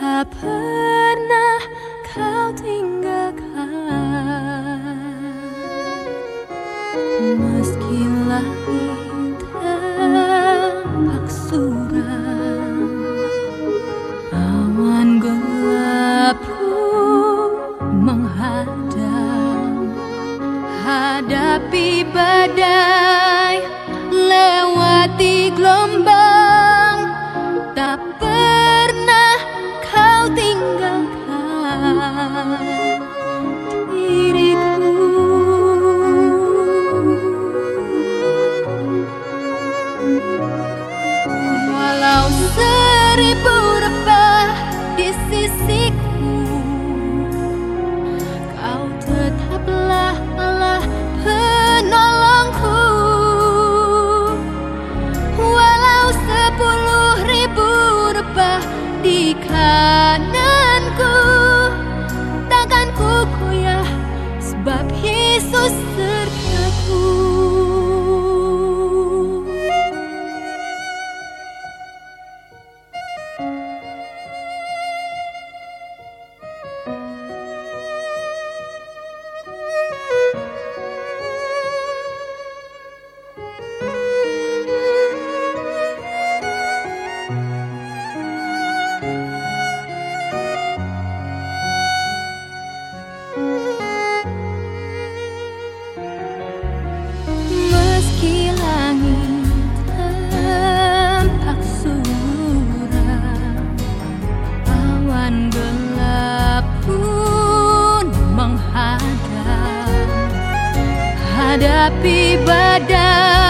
tak pernah kau tinggalkan. Meski langit tampak suram. Awan gelap pun menghadang Hadapi badai Lewati gelombang Walau seribu used to menghadang Hadapi badai